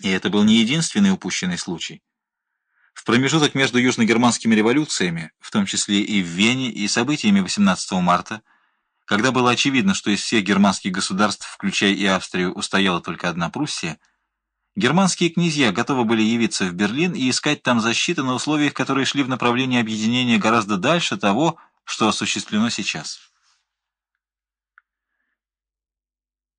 И это был не единственный упущенный случай. В промежуток между южногерманскими революциями, в том числе и в Вене, и событиями 18 марта, когда было очевидно, что из всех германских государств, включая и Австрию, устояла только одна Пруссия, германские князья готовы были явиться в Берлин и искать там защиты на условиях, которые шли в направлении объединения гораздо дальше того, что осуществлено сейчас.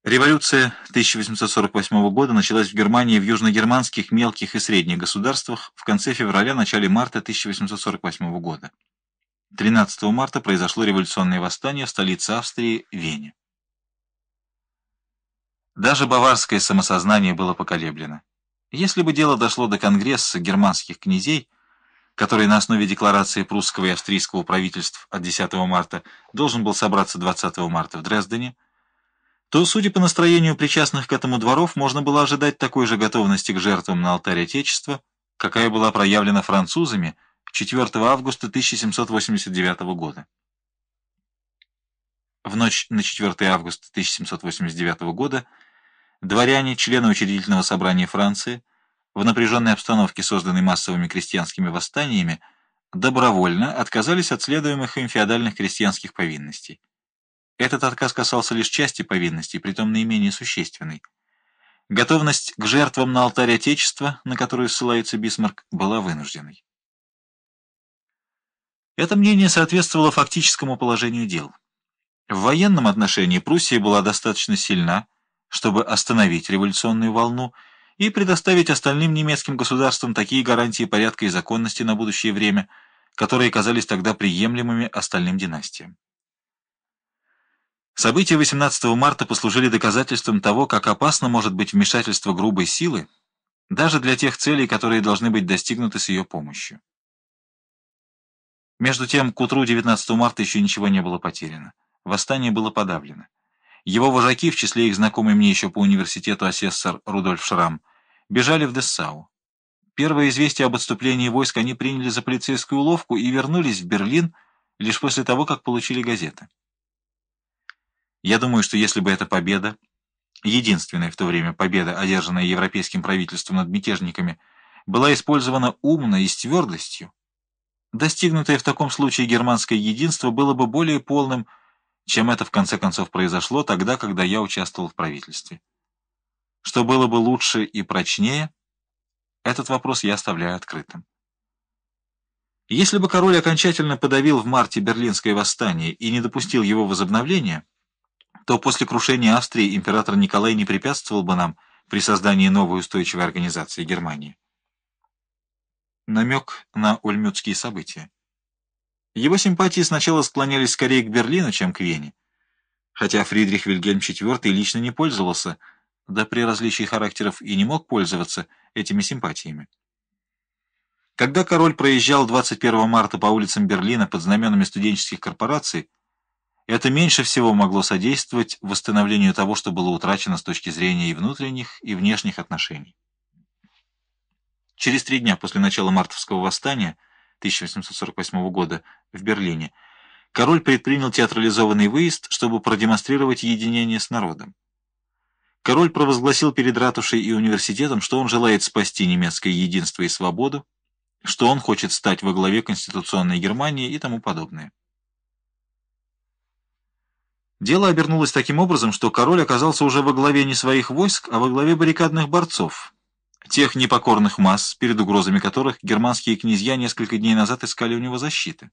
Революция 1848 года началась в Германии в южногерманских мелких и средних государствах в конце февраля-начале марта 1848 года. 13 марта произошло революционное восстание в столице Австрии Вене. Даже баварское самосознание было поколеблено. Если бы дело дошло до Конгресса германских князей, который на основе декларации прусского и австрийского правительств от 10 марта должен был собраться 20 марта в Дрездене, то, судя по настроению причастных к этому дворов, можно было ожидать такой же готовности к жертвам на алтарь Отечества, какая была проявлена французами 4 августа 1789 года. В ночь на 4 августа 1789 года дворяне, члены учредительного собрания Франции, в напряженной обстановке, созданной массовыми крестьянскими восстаниями, добровольно отказались от следуемых им феодальных крестьянских повинностей. Этот отказ касался лишь части повинностей, притом наименее существенной. Готовность к жертвам на алтарь Отечества, на которую ссылается Бисмарк, была вынужденной. Это мнение соответствовало фактическому положению дел. В военном отношении Пруссия была достаточно сильна, чтобы остановить революционную волну и предоставить остальным немецким государствам такие гарантии порядка и законности на будущее время, которые казались тогда приемлемыми остальным династиям. События 18 марта послужили доказательством того, как опасно может быть вмешательство грубой силы, даже для тех целей, которые должны быть достигнуты с ее помощью. Между тем, к утру 19 марта еще ничего не было потеряно. Восстание было подавлено. Его вожаки, в числе их знакомый мне еще по университету асессор Рудольф Шрам, бежали в Дессау. Первое известие об отступлении войск они приняли за полицейскую уловку и вернулись в Берлин лишь после того, как получили газеты. Я думаю, что если бы эта победа, единственная в то время победа, одержанная европейским правительством над мятежниками, была использована умно и с твердостью, достигнутое в таком случае германское единство было бы более полным, чем это в конце концов произошло тогда, когда я участвовал в правительстве. Что было бы лучше и прочнее, этот вопрос я оставляю открытым. Если бы король окончательно подавил в марте Берлинское восстание и не допустил его возобновления, то после крушения Австрии император Николай не препятствовал бы нам при создании новой устойчивой организации Германии. Намек на ульмютские события. Его симпатии сначала склонялись скорее к Берлину, чем к Вене, хотя Фридрих Вильгельм IV лично не пользовался, да при различии характеров и не мог пользоваться этими симпатиями. Когда король проезжал 21 марта по улицам Берлина под знаменами студенческих корпораций, это меньше всего могло содействовать восстановлению того, что было утрачено с точки зрения и внутренних, и внешних отношений. Через три дня после начала мартовского восстания 1848 года в Берлине король предпринял театрализованный выезд, чтобы продемонстрировать единение с народом. Король провозгласил перед ратушей и университетом, что он желает спасти немецкое единство и свободу, что он хочет стать во главе конституционной Германии и тому подобное. Дело обернулось таким образом, что король оказался уже во главе не своих войск, а во главе баррикадных борцов, тех непокорных масс, перед угрозами которых германские князья несколько дней назад искали у него защиты.